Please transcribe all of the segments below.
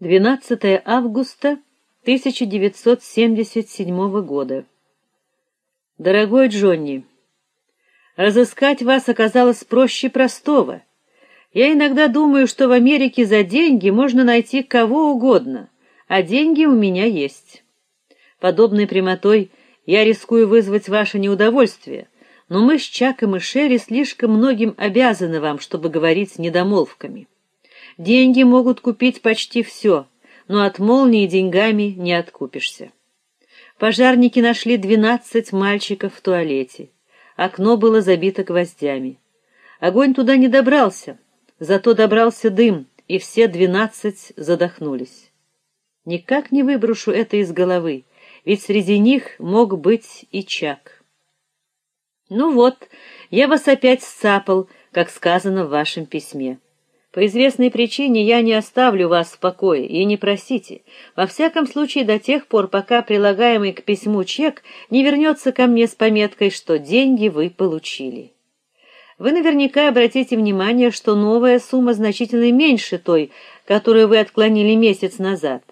12 августа 1977 года. Дорогой Джонни, разыскать вас оказалось проще простого. Я иногда думаю, что в Америке за деньги можно найти кого угодно, а деньги у меня есть. Подобной прямотой я рискую вызвать ваше неудовольствие, но мы с Чаком и Шерри слишком многим обязаны вам, чтобы говорить недомолвками. Деньги могут купить почти все, но от молнии деньгами не откупишься. Пожарники нашли двенадцать мальчиков в туалете. Окно было забито гвоздями. Огонь туда не добрался, зато добрался дым, и все двенадцать задохнулись. Никак не выброшу это из головы, ведь среди них мог быть и Чак. Ну вот, я вас опять сцапал, как сказано в вашем письме. По известной причине я не оставлю вас в покое и не просите. Во всяком случае до тех пор, пока прилагаемый к письму чек не вернется ко мне с пометкой, что деньги вы получили. Вы наверняка обратите внимание, что новая сумма значительно меньше той, которую вы отклонили месяц назад.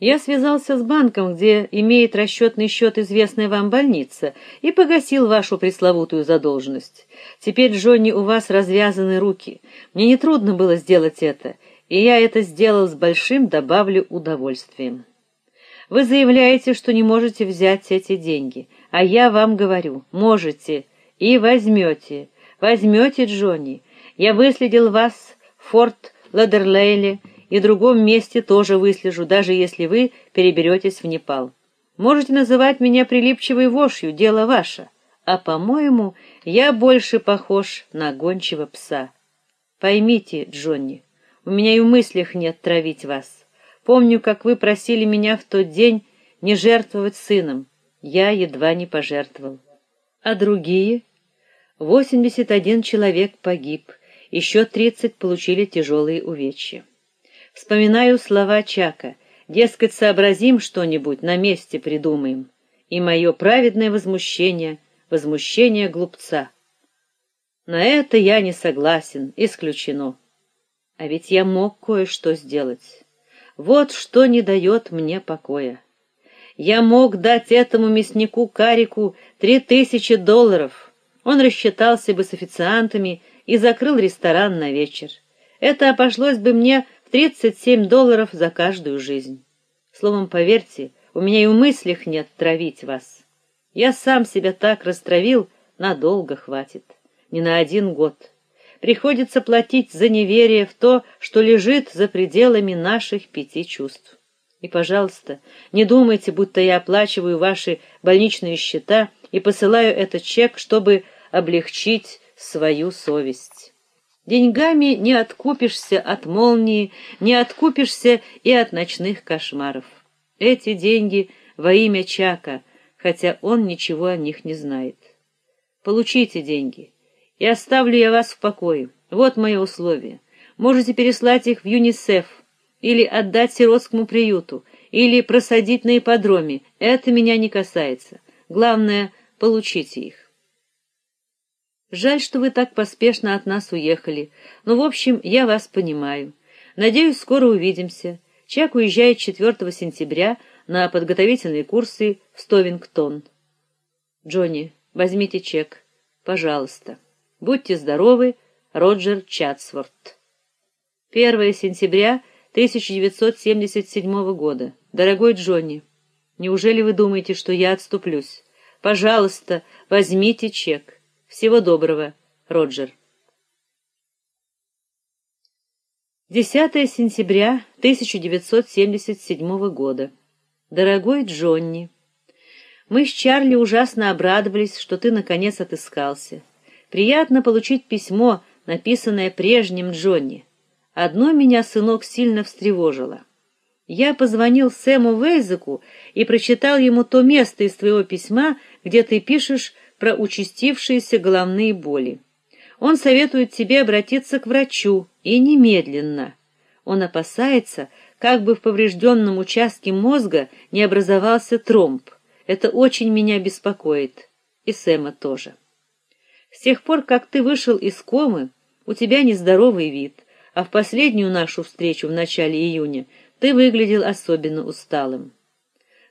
Я связался с банком, где имеет расчетный счет известная вам больница, и погасил вашу пресловутую задолженность. Теперь, Джонни, у вас развязаны руки. Мне не трудно было сделать это, и я это сделал с большим, добавлю, удовольствием. Вы заявляете, что не можете взять эти деньги, а я вам говорю: можете и возьмете. Возьмете, Джонни. Я выследил вас в Форт Ладерлейле и другом месте тоже выслежу, даже если вы переберетесь в Непал. Можете называть меня прилипчивой вошью, дело ваше, а, по-моему, я больше похож на гончего пса. Поймите, Джонни, у меня и в мыслях нет травить вас. Помню, как вы просили меня в тот день не жертвовать сыном. Я едва не пожертвовал. А другие? Восемьдесят один человек погиб, еще тридцать получили тяжелые увечья. Вспоминаю слова Чака: "Дескать, сообразим что-нибудь, на месте придумаем". И мое праведное возмущение, возмущение глупца. На это я не согласен, исключено. А ведь я мог кое-что сделать. Вот что не дает мне покоя. Я мог дать этому мяснику Карику три тысячи долларов. Он рассчитался бы с официантами и закрыл ресторан на вечер. Это обошлось бы мне 37 долларов за каждую жизнь. Словом, поверьте, у меня и в мыслях нет травить вас. Я сам себя так растравил, надолго хватит, не на один год. Приходится платить за неверие в то, что лежит за пределами наших пяти чувств. И, пожалуйста, не думайте, будто я оплачиваю ваши больничные счета и посылаю этот чек, чтобы облегчить свою совесть. Деньгами не откупишься от молнии, не откупишься и от ночных кошмаров. Эти деньги во имя Чака, хотя он ничего о них не знает. Получите деньги, и оставлю я вас в покое. Вот мои условия. Можете переслать их в ЮНИСЕФ или отдать сиротскому приюту, или просадить на ипподроме. Это меня не касается. Главное получите их. Жаль, что вы так поспешно от нас уехали. Но, в общем, я вас понимаю. Надеюсь, скоро увидимся. Чак уезжает 4 сентября на подготовительные курсы в Стовингтон. Джонни, возьмите чек, пожалуйста. Будьте здоровы, Роджер Чатсворт. 1 сентября 1977 года. Дорогой Джонни, неужели вы думаете, что я отступлюсь? Пожалуйста, возьмите чек. Всего доброго, Роджер. 10 сентября 1977 года. Дорогой Джонни, мы с Чарли ужасно обрадовались, что ты наконец отыскался. Приятно получить письмо, написанное прежним Джонни. Одно меня сынок сильно встревожило. Я позвонил Сэму Вейзеку и прочитал ему то место из твоего письма, где ты пишешь про участившиеся головные боли. Он советует тебе обратиться к врачу и немедленно. Он опасается, как бы в поврежденном участке мозга не образовался тромб. Это очень меня беспокоит, и Сэма тоже. С тех пор, как ты вышел из комы, у тебя нездоровый вид, а в последнюю нашу встречу в начале июня Ты выглядел особенно усталым.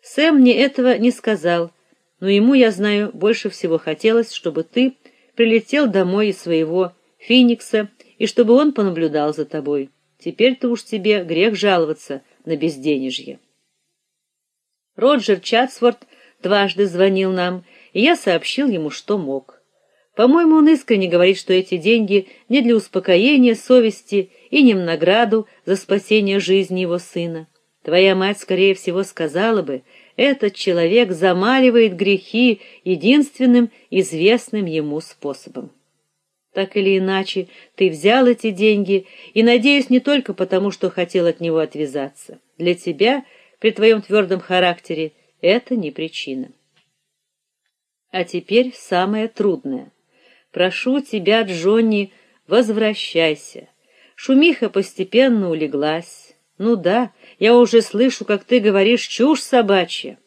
Сэм мне этого не сказал, но ему, я знаю, больше всего хотелось, чтобы ты прилетел домой из своего Феникса и чтобы он понаблюдал за тобой. Теперь-то уж тебе грех жаловаться на безденежье. Роджер Чатсворт дважды звонил нам, и я сообщил ему, что мог. По-моему, он искренне говорит, что эти деньги не для успокоения совести и не в награду за спасение жизни его сына. Твоя мать, скорее всего, сказала бы, этот человек замаливает грехи единственным известным ему способом. Так или иначе, ты взял эти деньги, и надеюсь, не только потому, что хотел от него отвязаться. Для тебя, при твоем твердом характере, это не причина. А теперь самое трудное. Прошу тебя, Джонни, возвращайся. Шумиха постепенно улеглась. Ну да, я уже слышу, как ты говоришь чушь собачья.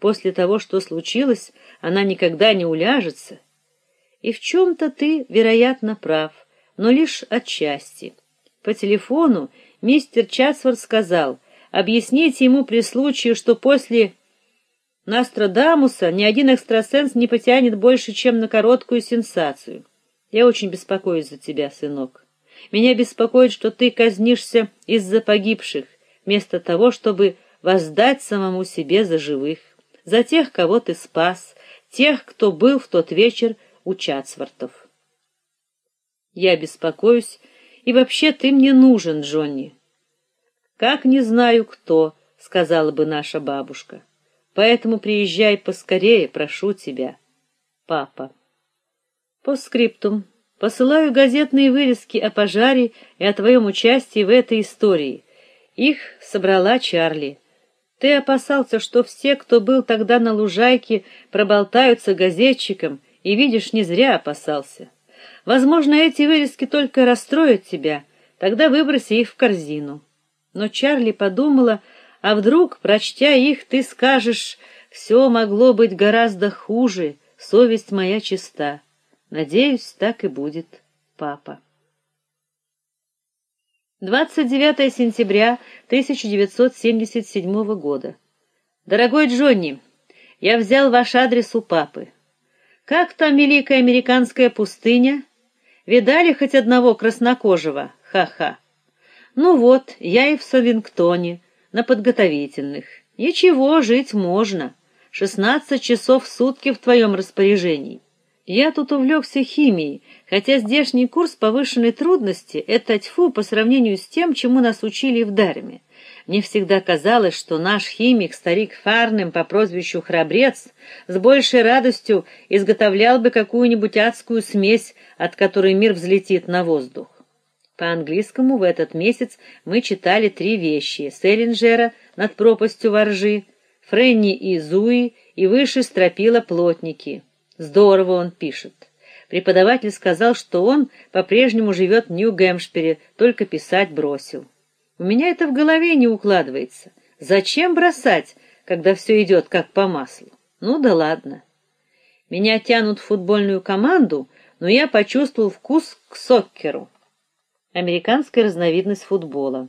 После того, что случилось, она никогда не уляжется. И в чем то ты, вероятно, прав, но лишь отчасти. По телефону мистер Чатсворт сказал: "Объясните ему при случае, что после Нострадамуса ни один экстрасенс не потянет больше, чем на короткую сенсацию. Я очень беспокоюсь за тебя, сынок. Меня беспокоит, что ты казнишься из-за погибших, вместо того, чтобы воздать самому себе за живых, за тех, кого ты спас, тех, кто был в тот вечер у Чацвартов. Я беспокоюсь, и вообще ты мне нужен, Джонни. Как не знаю кто, сказала бы наша бабушка. Поэтому приезжай поскорее, прошу тебя. Папа. По скриптум. Посылаю газетные вырезки о пожаре и о твоем участии в этой истории. Их собрала Чарли. Ты опасался, что все, кто был тогда на лужайке, проболтаются газетчикам, и видишь, не зря опасался. Возможно, эти вырезки только расстроят тебя, тогда выброси их в корзину. Но Чарли подумала, а вдруг, прочтя их, ты скажешь: «Все могло быть гораздо хуже, совесть моя чиста". Надеюсь, так и будет, папа. 29 сентября 1977 года. Дорогой Джонни, я взял ваш адрес у папы. Как там великая американская пустыня? Видали хоть одного краснокожего? Ха-ха. Ну вот, я и в Савингтоне на подготовительных. Ничего, жить можно. Шестнадцать часов в сутки в твоем распоряжении. Я тут увлекся химией, хотя здешний курс повышенной трудности это тьфу по сравнению с тем, чему нас учили в Дарме. Мне всегда казалось, что наш химик, старик Фарнем по прозвищу Храбрец, с большей радостью изготовлял бы какую-нибудь адскую смесь, от которой мир взлетит на воздух. По-английскому в этот месяц мы читали три вещи: Селлинджера над пропастью воржи, Френни и Зуи и выше стропила плотники. Здорово он пишет. Преподаватель сказал, что он по-прежнему живет в Нью-Гэмпшире, только писать бросил. У меня это в голове не укладывается. Зачем бросать, когда все идет как по маслу? Ну да ладно. Меня тянут в футбольную команду, но я почувствовал вкус к соккеру американская разновидность футбола.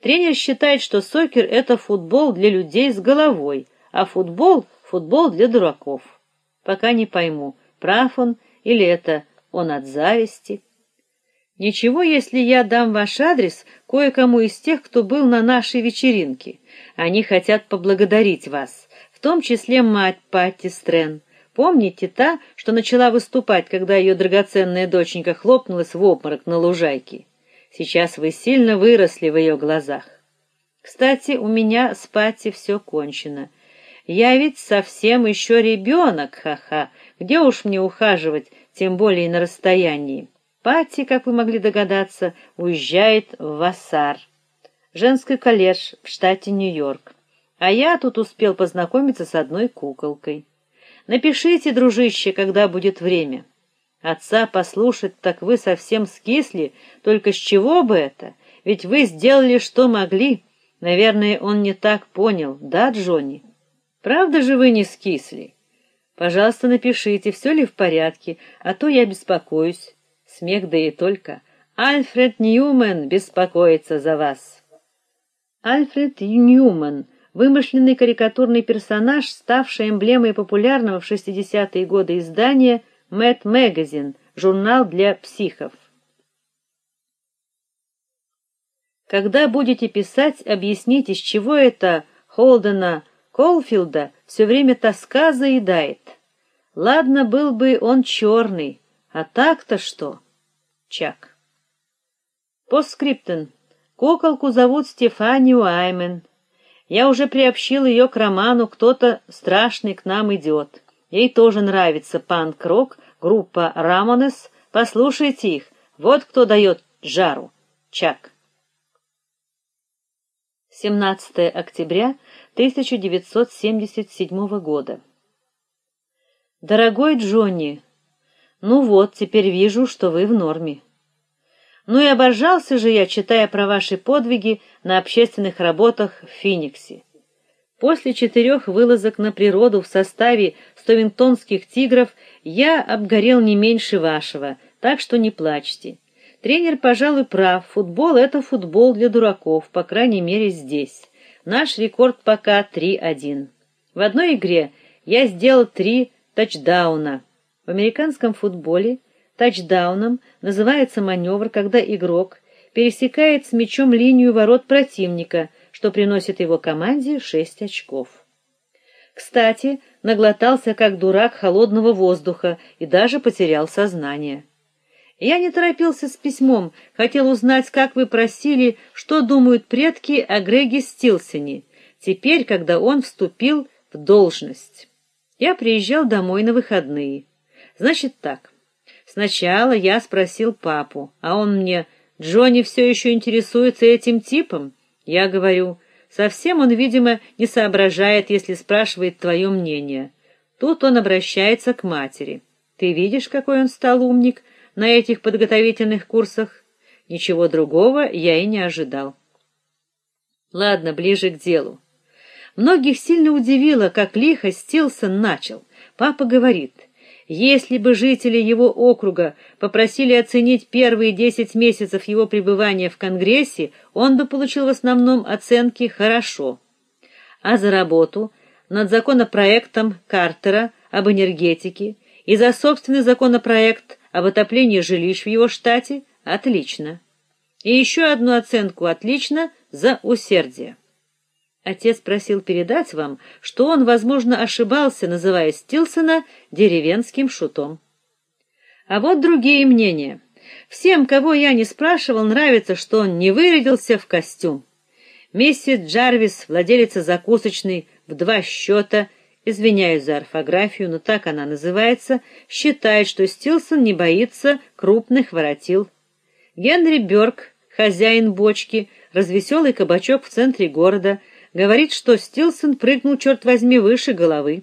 Тренер считает, что сокер это футбол для людей с головой, а футбол футбол для дураков. Пока не пойму, прав он или это он от зависти. Ничего, если я дам ваш адрес кое-кому из тех, кто был на нашей вечеринке. Они хотят поблагодарить вас, в том числе мать Патти Стрэн. Помните та, что начала выступать, когда ее драгоценная доченька хлопнулась в обморок на лужайке? Сейчас вы сильно выросли в ее глазах. Кстати, у меня с Пати все кончено. Я ведь совсем еще ребенок, ха-ха. Где уж мне ухаживать, тем более на расстоянии. Пати, как вы могли догадаться, уезжает в Вассар, женский колледж в штате Нью-Йорк. А я тут успел познакомиться с одной куколкой. Напишите, дружище, когда будет время. Отца послушать, так вы совсем скисли, только с чего бы это? Ведь вы сделали, что могли. Наверное, он не так понял, да, Джонни? Правда же вы не скисли? Пожалуйста, напишите, все ли в порядке, а то я беспокоюсь. Смех да и только. Альфред Ньюман беспокоится за вас. Альфред Ньюман, вымышленный карикатурный персонаж, ставший эмблемой популярного в 60-е годы издания Mad Magazine, журнал для психов. Когда будете писать, объясните, с чего это Холдена Колфилда все время тоска заедает. Ладно, был бы он черный, а так-то что? Чак. Постскриптум. Куколку зовут Стефанию Аймен. Я уже приобщил ее к роману «Кто-то страшный к нам идет». Ей тоже нравится панк-рок, группа Рамонес. Послушайте их. Вот кто дает жару. Чак. 17 октября 1977 года. Дорогой Джонни, ну вот, теперь вижу, что вы в норме. Ну и обожался же я, читая про ваши подвиги на общественных работах в Финиксе. После четырех вылазок на природу в составе стовинтонских тигров я обгорел не меньше вашего, так что не плачьте. Тренер, пожалуй, прав. Футбол это футбол для дураков, по крайней мере, здесь. Наш рекорд пока 3-1. В одной игре я сделал три тачдауна. В американском футболе Тачдауном называется маневр, когда игрок пересекает с мячом линию ворот противника, что приносит его команде 6 очков. Кстати, наглотался как дурак холодного воздуха и даже потерял сознание. Я не торопился с письмом, хотел узнать, как вы просили, что думают предки о Греге Стилсоне, теперь, когда он вступил в должность. Я приезжал домой на выходные. Значит так. Сначала я спросил папу, а он мне: "Джонни все еще интересуется этим типом?" Я говорю: "Совсем он, видимо, не соображает, если спрашивает твое мнение". Тут он обращается к матери. "Ты видишь, какой он стал умник на этих подготовительных курсах?" Ничего другого я и не ожидал. Ладно, ближе к делу. Многих сильно удивило, как лихо Стилсон начал. Папа говорит: если бы жители его округа попросили оценить первые 10 месяцев его пребывания в Конгрессе, он бы получил в основном оценки хорошо. А за работу над законопроектом Картера об энергетике и за собственный законопроект об отоплении жилищ в его штате отлично. И еще одну оценку отлично за усердие. Отец просил передать вам, что он, возможно, ошибался, называя Стилсона деревенским шутом. А вот другие мнения. Всем, кого я не спрашивал, нравится, что он не вырядился в костюм. Миссис Джарвис, владелица закусочной в два счета, извиняюсь за орфографию, но так она называется, считает, что Стилсон не боится крупных воротил. Генри Бёрк, хозяин бочки, развеселый кабачок в центре города, говорит, что Стилсон прыгнул черт возьми выше головы.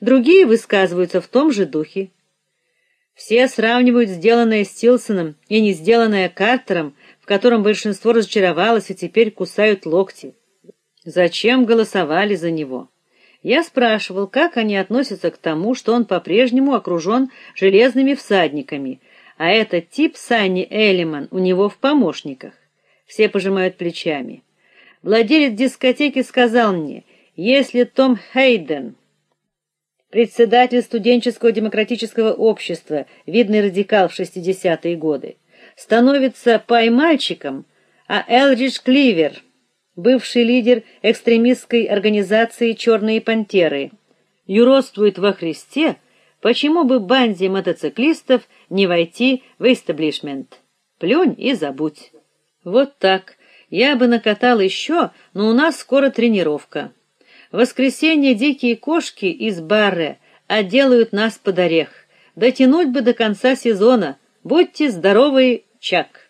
Другие высказываются в том же духе. Все сравнивают сделанное Стилсоном и не сделанное Картером, в котором большинство разочаровалось и теперь кусают локти. Зачем голосовали за него? Я спрашивал, как они относятся к тому, что он по-прежнему окружен железными всадниками, а этот тип Санни Элиман у него в помощниках. Все пожимают плечами. Владелец дискотеки сказал мне: "Если Том Хейден, председатель студенческого демократического общества, видный радикал в 60-е годы, становится поймальчиком, а Элридж Кливер, бывший лидер экстремистской организации Черные пантеры, юродствует во Христе, почему бы банде мотоциклистов не войти в эстаблишмент? Плюнь и забудь". Вот так я бы накатал еще, но у нас скоро тренировка. В воскресенье дикие кошки из Барре отделают нас под орех. Дотянуть бы до конца сезона. Будьте здоровы, Чак.